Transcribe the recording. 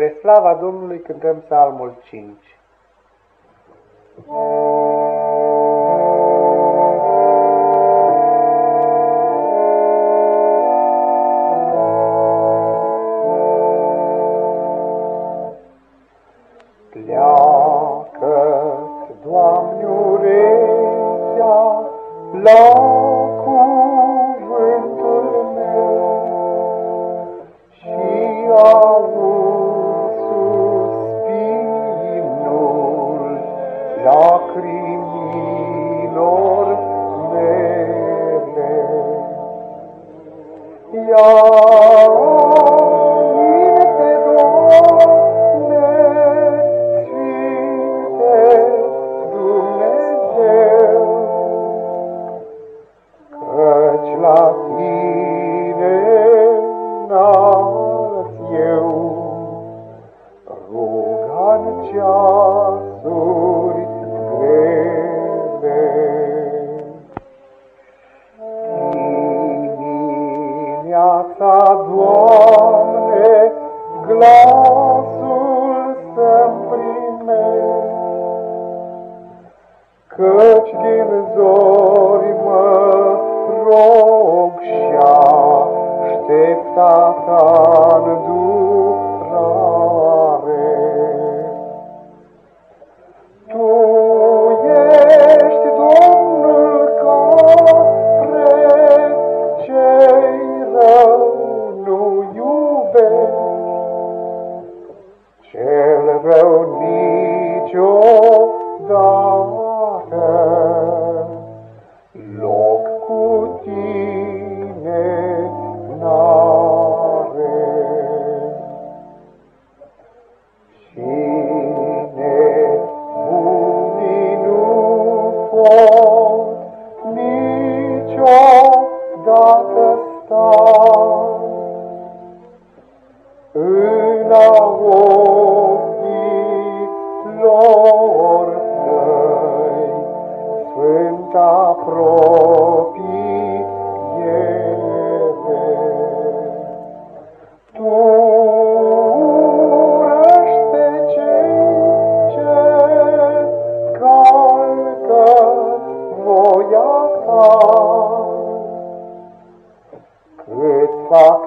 Spre slava Domnului cântăm psalmul 5. Pleacă, Doamne, urechea la Ia Dimineața, Doamne, glasul să-mi primesc, Căci din zori mă rog și-aștept a ta îndurare. pot niciodată sta în a ochilor tăi, Sfânta Pro. et fac